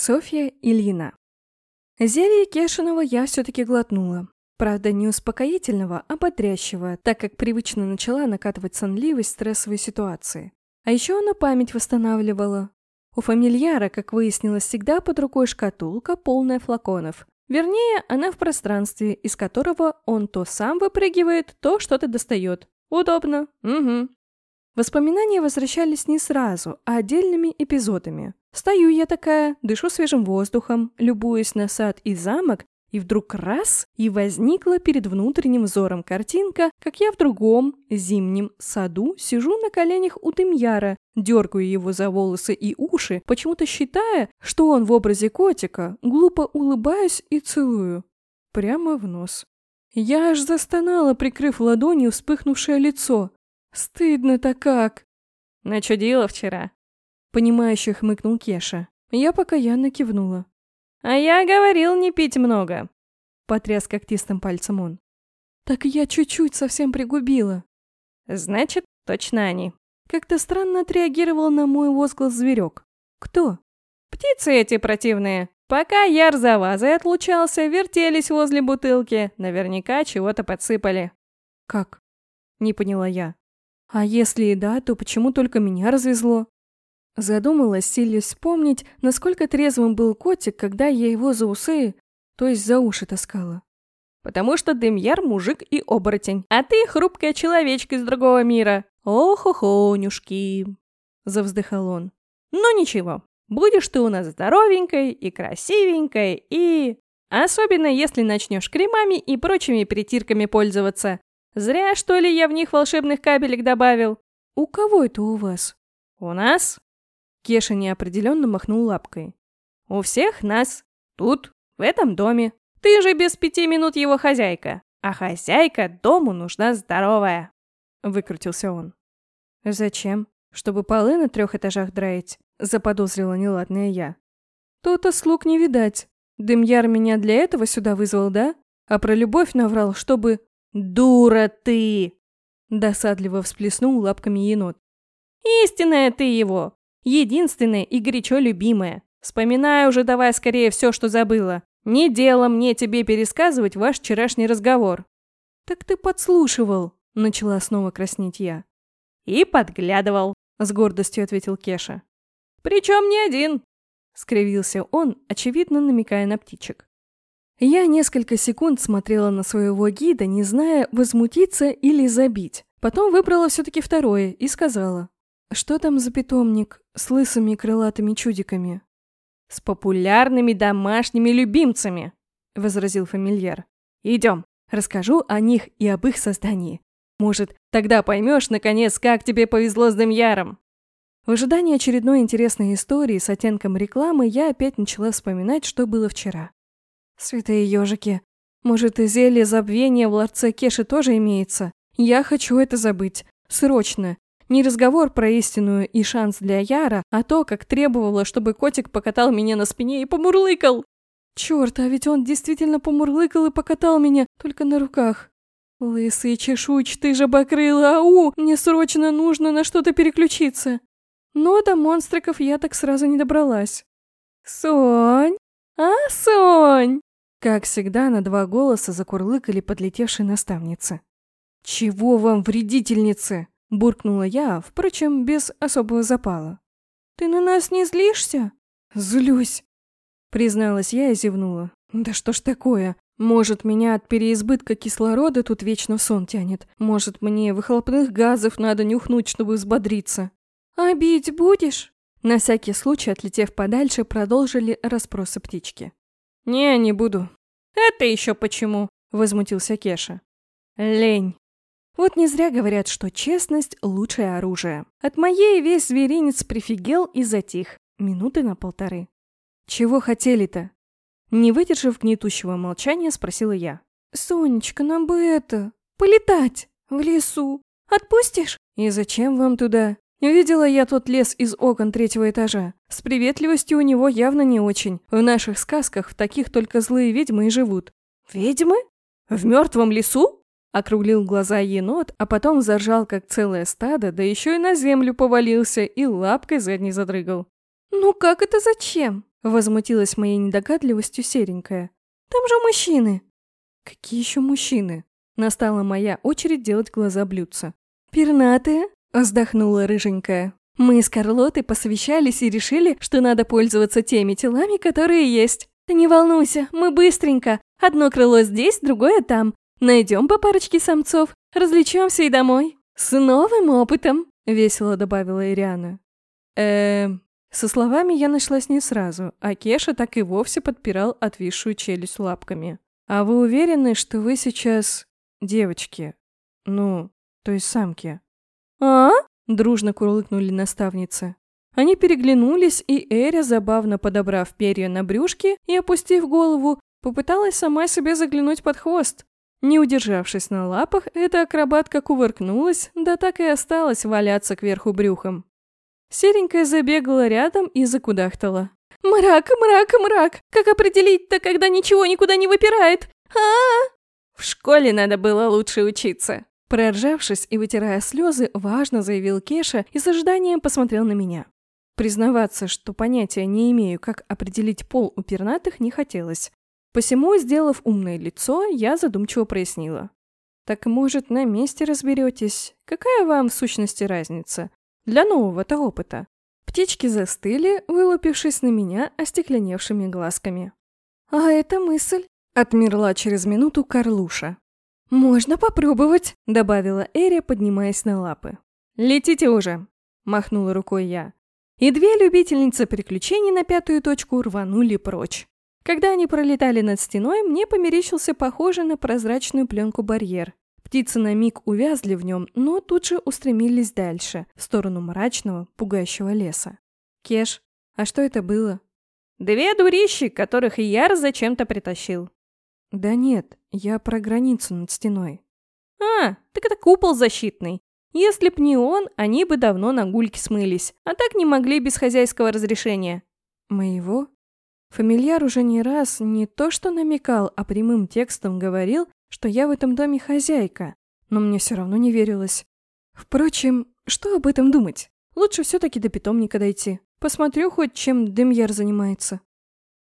Софья Ильина. Зелье Кешинова я все-таки глотнула. Правда, не успокоительного, а бодрящего, так как привычно начала накатывать сонливость стрессовой ситуации. А еще она память восстанавливала. У фамильяра, как выяснилось, всегда под рукой шкатулка, полная флаконов. Вернее, она в пространстве, из которого он то сам выпрыгивает, то что-то достает. Удобно. Угу. Воспоминания возвращались не сразу, а отдельными эпизодами. Стою я такая, дышу свежим воздухом, любуюсь на сад и замок, и вдруг раз, и возникла перед внутренним взором картинка, как я в другом, зимнем саду сижу на коленях у Тымьяра, дергаю его за волосы и уши, почему-то считая, что он в образе котика, глупо улыбаюсь и целую. Прямо в нос. Я аж застонала, прикрыв ладонью вспыхнувшее лицо. Стыдно-то как. Начудила вчера. Понимающе хмыкнул Кеша. Я покаянно кивнула. «А я говорил не пить много», — потряс когтистым пальцем он. «Так я чуть-чуть совсем пригубила». «Значит, точно они». Как-то странно отреагировал на мой возглас зверек. «Кто?» «Птицы эти противные. Пока Яр за вазой отлучался, вертелись возле бутылки. Наверняка чего-то подсыпали». «Как?» — не поняла я. «А если и да, то почему только меня развезло?» Задумалась, силясь вспомнить, насколько трезвым был котик, когда я его за усы, то есть за уши таскала. «Потому что Демьяр мужик и оборотень, а ты хрупкая человечка из другого мира. Ох-охонюшки!» – завздыхал он. «Ну ничего, будешь ты у нас здоровенькой и красивенькой и... Особенно если начнешь кремами и прочими притирками пользоваться. Зря, что ли, я в них волшебных капелек добавил?» «У кого это у вас?» «У нас?» Кеша неопределенно махнул лапкой. «У всех нас. Тут, в этом доме. Ты же без пяти минут его хозяйка. А хозяйка дому нужна здоровая!» Выкрутился он. «Зачем? Чтобы полы на трех этажах драить?» Заподозрила неладная я. «То-то слуг не видать. Дымьяр меня для этого сюда вызвал, да? А про любовь наврал, чтобы...» «Дура ты!» Досадливо всплеснул лапками енот. «Истинная ты его! Единственное и горячо любимое. Вспоминаю уже давай скорее все, что забыла. Не дело мне тебе пересказывать ваш вчерашний разговор. Так ты подслушивал, начала снова краснеть я. И подглядывал, с гордостью ответил Кеша. Причем не один, скривился он, очевидно намекая на птичек. Я несколько секунд смотрела на своего гида, не зная, возмутиться или забить. Потом выбрала все-таки второе и сказала. «Что там за питомник с лысыми крылатыми чудиками?» «С популярными домашними любимцами», — возразил фамильяр. «Идем, расскажу о них и об их создании. Может, тогда поймешь, наконец, как тебе повезло с Демьяром». В ожидании очередной интересной истории с оттенком рекламы я опять начала вспоминать, что было вчера. Святые ежики. Может, и зелье забвения в ларце Кеши тоже имеется? Я хочу это забыть. Срочно. Не разговор про истинную и шанс для Яра, а то, как требовала, чтобы котик покатал меня на спине и помурлыкал. Черт, а ведь он действительно помурлыкал и покатал меня, только на руках. Лысый чешуйчатый жабокрыл, ау, мне срочно нужно на что-то переключиться. Но до монстриков я так сразу не добралась. Сонь? А, Сонь? Как всегда, на два голоса закурлыкали подлетевшие наставницы. «Чего вам, вредительницы?» Буркнула я, впрочем, без особого запала. «Ты на нас не злишься?» «Злюсь», — призналась я и зевнула. «Да что ж такое? Может, меня от переизбытка кислорода тут вечно в сон тянет. Может, мне выхлопных газов надо нюхнуть, чтобы взбодриться. А бить будешь?» На всякий случай, отлетев подальше, продолжили расспросы птички. «Не, не буду». «Это еще почему?» — возмутился Кеша. «Лень», вот не зря говорят, что честность – лучшее оружие. От моей весь зверинец прифигел и затих. Минуты на полторы. Чего хотели-то? Не выдержав гнетущего молчания, спросила я. «Сонечка, нам бы это... полетать в лесу. Отпустишь?» «И зачем вам туда?» Видела я тот лес из окон третьего этажа. С приветливостью у него явно не очень. В наших сказках в таких только злые ведьмы и живут. «Ведьмы? В мертвом лесу?» Округлил глаза енот, а потом заржал, как целое стадо, да еще и на землю повалился и лапкой задней задрыгал. «Ну как это зачем?» Возмутилась моей недогадливостью серенькая. «Там же мужчины!» «Какие еще мужчины?» Настала моя очередь делать глаза блюдца. «Пернатые?» – вздохнула рыженькая. «Мы с Карлотой посовещались и решили, что надо пользоваться теми телами, которые есть. Ты не волнуйся, мы быстренько. Одно крыло здесь, другое там. Найдем по парочке самцов, развлечемся и домой. С новым опытом!» – весело добавила Ириана. Эм... Со словами я нашлась не сразу, а Кеша так и вовсе подпирал отвисшую челюсть лапками. «А вы уверены, что вы сейчас... девочки? Ну, то есть самки?» «А?» – дружно курлыкнули наставницы. Они переглянулись, и Эря, забавно подобрав перья на брюшке и опустив голову, попыталась сама себе заглянуть под хвост. Не удержавшись на лапах, эта акробатка кувыркнулась, да так и осталась валяться кверху брюхом. Серенькая забегала рядом и закудахтала. «Мрак, мрак, мрак! Как определить-то, когда ничего никуда не выпирает? а, -а, В школе надо было лучше учиться!» Проржавшись и вытирая слезы, важно заявил Кеша и с ожиданием посмотрел на меня. Признаваться, что понятия не имею, как определить пол у пернатых, не хотелось. Посему, сделав умное лицо, я задумчиво прояснила. «Так, может, на месте разберетесь? Какая вам в сущности разница? Для нового-то опыта?» Птички застыли, вылупившись на меня остекленевшими глазками. «А это мысль!» — отмерла через минуту Карлуша. «Можно попробовать!» — добавила Эри, поднимаясь на лапы. «Летите уже!» — махнула рукой я. И две любительницы приключений на пятую точку рванули прочь. Когда они пролетали над стеной, мне померещился похожий на прозрачную пленку барьер. Птицы на миг увязли в нем, но тут же устремились дальше, в сторону мрачного, пугающего леса. «Кеш, а что это было?» «Две дурищи, которых Яр зачем-то притащил». «Да нет, я про границу над стеной». «А, так это купол защитный. Если б не он, они бы давно на гульки смылись, а так не могли без хозяйского разрешения». «Моего?» Фамильяр уже не раз не то что намекал, а прямым текстом говорил, что я в этом доме хозяйка, но мне все равно не верилось. Впрочем, что об этом думать? Лучше все-таки до питомника дойти. Посмотрю хоть, чем Демьяр занимается.